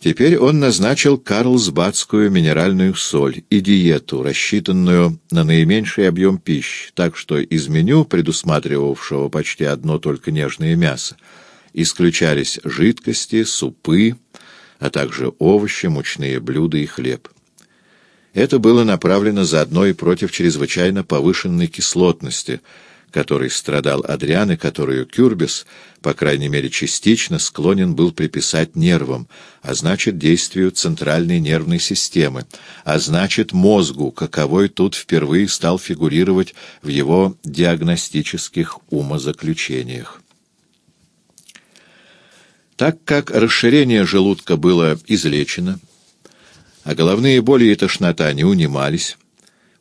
Теперь он назначил карлсбадскую минеральную соль и диету, рассчитанную на наименьший объем пищи, так что из меню, предусматривавшего почти одно только нежное мясо, исключались жидкости, супы, а также овощи, мучные блюда и хлеб. Это было направлено заодно и против чрезвычайно повышенной кислотности – которой страдал Адриан и которую Кюрбис, по крайней мере частично, склонен был приписать нервам, а значит действию центральной нервной системы, а значит мозгу, каковой тут впервые стал фигурировать в его диагностических умозаключениях. Так как расширение желудка было излечено, а головные боли и тошнота не унимались,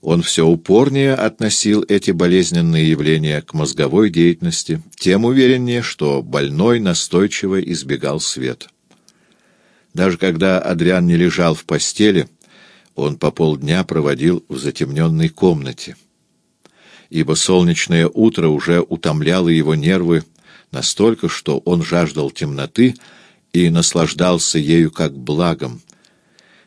он все упорнее относил эти болезненные явления к мозговой деятельности, тем увереннее, что больной настойчиво избегал свет. Даже когда Адриан не лежал в постели, он по полдня проводил в затемненной комнате, ибо солнечное утро уже утомляло его нервы настолько, что он жаждал темноты и наслаждался ею как благом.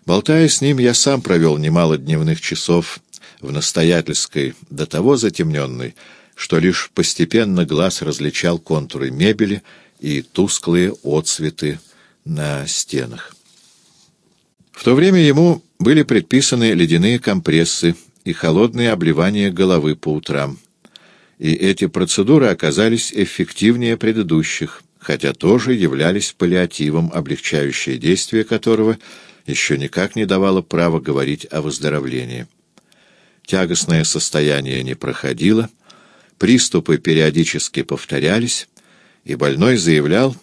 Болтая с ним, я сам провел немало дневных часов в настоятельской, до того затемненной, что лишь постепенно глаз различал контуры мебели и тусклые отцветы на стенах. В то время ему были предписаны ледяные компрессы и холодные обливания головы по утрам. И эти процедуры оказались эффективнее предыдущих, хотя тоже являлись паллиативом, облегчающее действие которого еще никак не давало права говорить о выздоровлении. Тягостное состояние не проходило, приступы периодически повторялись, и больной заявлял,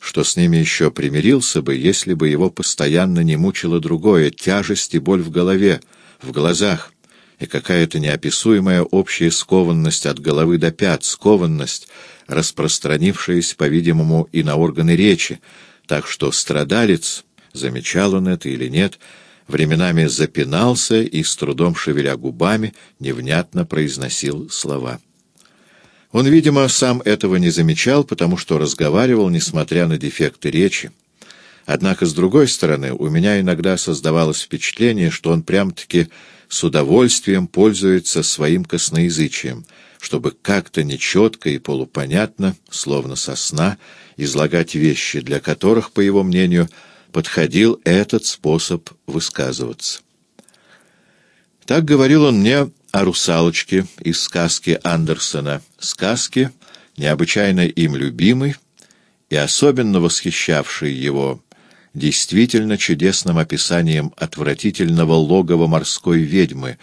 что с ними еще примирился бы, если бы его постоянно не мучило другое — тяжесть и боль в голове, в глазах, и какая-то неописуемая общая скованность от головы до пят, скованность, распространившаяся, по-видимому, и на органы речи, так что страдалец, замечал он это или нет, — временами запинался и, с трудом шевеля губами, невнятно произносил слова. Он, видимо, сам этого не замечал, потому что разговаривал, несмотря на дефекты речи. Однако, с другой стороны, у меня иногда создавалось впечатление, что он прям-таки с удовольствием пользуется своим косноязычием, чтобы как-то нечетко и полупонятно, словно со сна, излагать вещи, для которых, по его мнению, подходил этот способ высказываться. Так говорил он мне о русалочке из сказки Андерсона, сказки, необычайно им любимой и особенно восхищавшей его действительно чудесным описанием отвратительного логова морской ведьмы,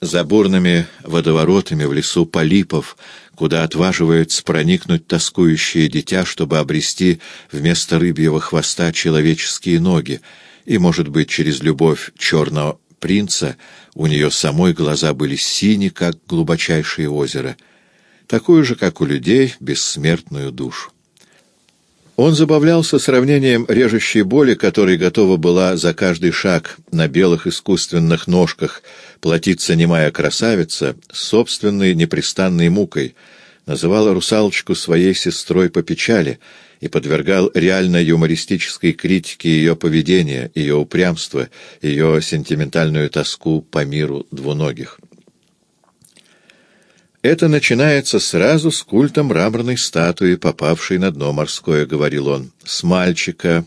за бурными водоворотами в лесу полипов, куда отваживается проникнуть тоскующее дитя, чтобы обрести вместо рыбьего хвоста человеческие ноги, и, может быть, через любовь черного принца у нее самой глаза были сини, как глубочайшее озеро, такую же, как у людей, бессмертную душу. Он забавлялся сравнением режущей боли, которой готова была за каждый шаг на белых искусственных ножках платиться немая красавица, с собственной непрестанной мукой, называла русалочку своей сестрой по печали и подвергал реально юмористической критике ее поведения, ее упрямства, ее сентиментальную тоску по миру двуногих. «Это начинается сразу с культа мраморной статуи, попавшей на дно морское», — говорил он, — «с мальчика,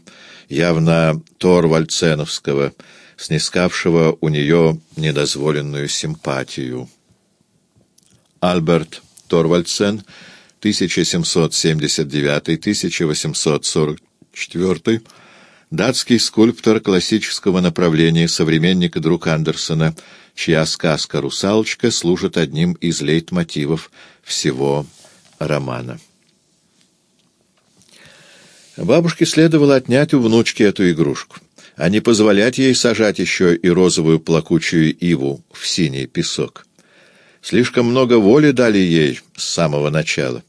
явно Торвальценовского, снискавшего у нее недозволенную симпатию». Альберт Торвальдсен, 1779-1844, датский скульптор классического направления, современник и друг Андерсона — чья сказка «Русалочка» служит одним из лейтмотивов всего романа. Бабушке следовало отнять у внучки эту игрушку, а не позволять ей сажать еще и розовую плакучую иву в синий песок. Слишком много воли дали ей с самого начала,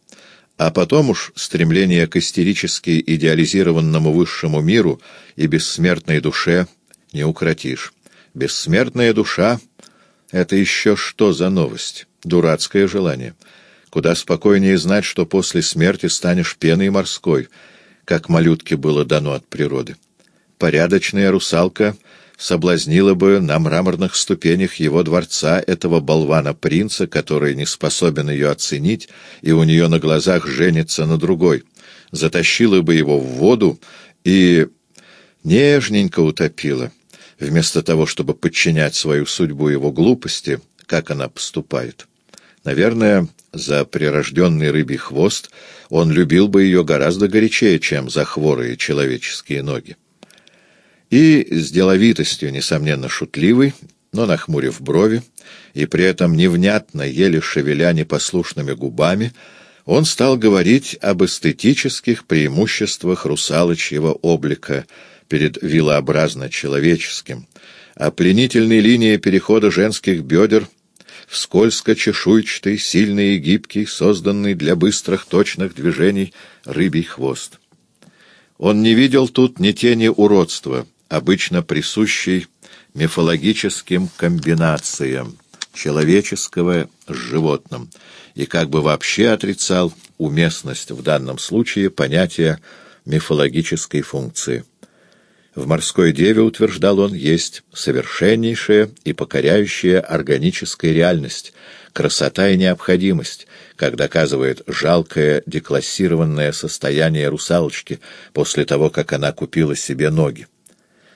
а потом уж стремление к истерически идеализированному высшему миру и бессмертной душе не укротишь. Бессмертная душа это еще что за новость? Дурацкое желание. Куда спокойнее знать, что после смерти станешь пеной морской, как малютке было дано от природы. порядочная русалка соблазнила бы на мраморных ступенях его дворца этого болвана-принца, который не способен ее оценить, и у нее на глазах женится на другой, затащила бы его в воду и нежненько утопила, вместо того, чтобы подчинять свою судьбу его глупости, как она поступает. Наверное, за прирожденный рыбий хвост он любил бы ее гораздо горячее, чем за хворые человеческие ноги. И с деловитостью, несомненно, шутливой, но нахмурив брови, и при этом невнятно, еле шевеля непослушными губами, он стал говорить об эстетических преимуществах русалочьего облика перед вилообразно-человеческим, о пленительной линии перехода женских бедер — в скользко-чешуйчатый, сильный и гибкий, созданный для быстрых точных движений рыбий хвост. Он не видел тут ни тени уродства, обычно присущей мифологическим комбинациям человеческого с животным, и как бы вообще отрицал уместность в данном случае понятия мифологической функции. В морской деве, утверждал он, есть совершеннейшая и покоряющая органическая реальность, красота и необходимость, как доказывает жалкое деклассированное состояние русалочки после того, как она купила себе ноги.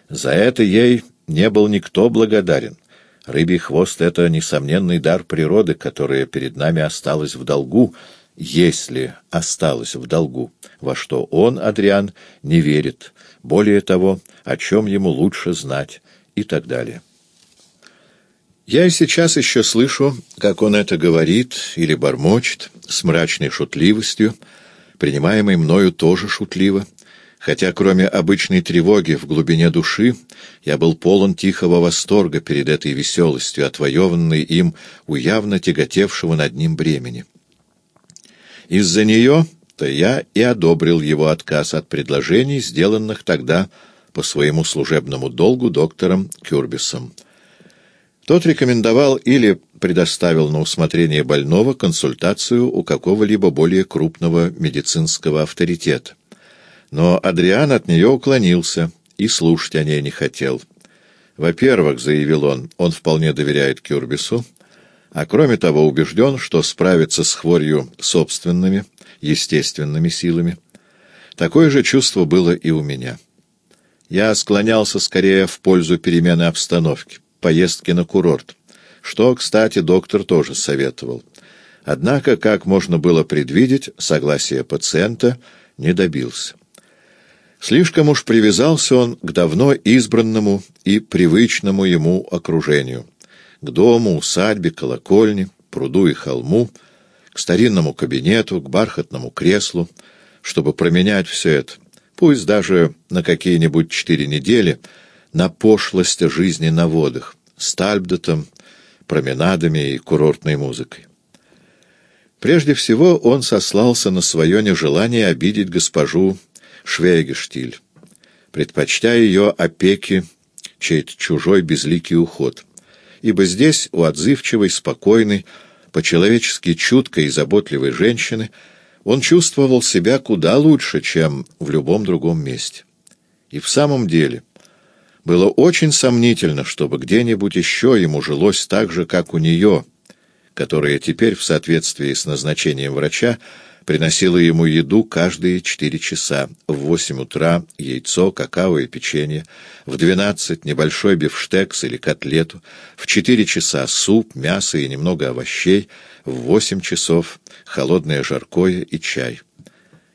За это ей не был никто благодарен. Рыбий хвост — это несомненный дар природы, которая перед нами осталась в долгу, если осталась в долгу, во что он, Адриан, не верит, более того, о чем ему лучше знать и так далее. Я и сейчас еще слышу, как он это говорит или бормочет с мрачной шутливостью, принимаемой мною тоже шутливо, хотя кроме обычной тревоги в глубине души я был полон тихого восторга перед этой веселостью, отвоеванной им у явно тяготевшего над ним бремени. Из-за нее то я и одобрил его отказ от предложений, сделанных тогда по своему служебному долгу доктором Кюрбисом. Тот рекомендовал или предоставил на усмотрение больного консультацию у какого-либо более крупного медицинского авторитета. Но Адриан от нее уклонился и слушать о ней не хотел. Во-первых, заявил он, он вполне доверяет Кюрбису, а кроме того убежден, что справится с хворью собственными, естественными силами. Такое же чувство было и у меня. Я склонялся скорее в пользу перемены обстановки, поездки на курорт, что, кстати, доктор тоже советовал. Однако, как можно было предвидеть, согласия пациента не добился. Слишком уж привязался он к давно избранному и привычному ему окружению, к дому, усадьбе, колокольне, пруду и холму, к старинному кабинету, к бархатному креслу, чтобы променять все это, пусть даже на какие-нибудь четыре недели, на пошлость жизни на водах, с Тальбдотом, променадами и курортной музыкой. Прежде всего он сослался на свое нежелание обидеть госпожу Швейгештиль, предпочтя ее опеки чей-то чужой безликий уход, ибо здесь у отзывчивой, спокойной, по-человечески чуткой и заботливой женщины, он чувствовал себя куда лучше, чем в любом другом месте. И в самом деле было очень сомнительно, чтобы где-нибудь еще ему жилось так же, как у нее, которая теперь, в соответствии с назначением врача, приносила ему еду каждые четыре часа. В восемь утра яйцо, какао и печенье, в двенадцать небольшой бифштекс или котлету, в четыре часа суп, мясо и немного овощей, в восемь часов холодное жаркое и чай.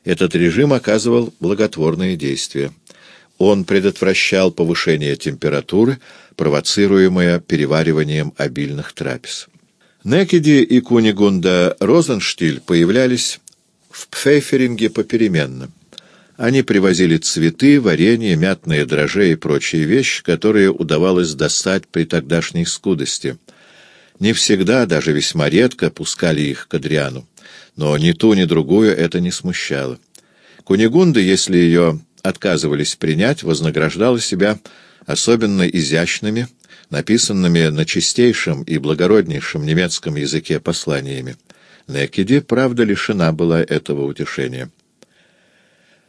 Этот режим оказывал благотворное действие. Он предотвращал повышение температуры, провоцируемое перевариванием обильных трапез. Некеди и Кунигунда Розенштиль появлялись в Пфейферинге попеременно. Они привозили цветы, варенье, мятные дрожжи и прочие вещи, которые удавалось достать при тогдашней скудости. Не всегда, даже весьма редко, пускали их к Адриану. Но ни ту, ни другую это не смущало. Кунигунда, если ее отказывались принять, вознаграждала себя особенно изящными, написанными на чистейшем и благороднейшем немецком языке посланиями. Некеди, правда, лишена была этого утешения.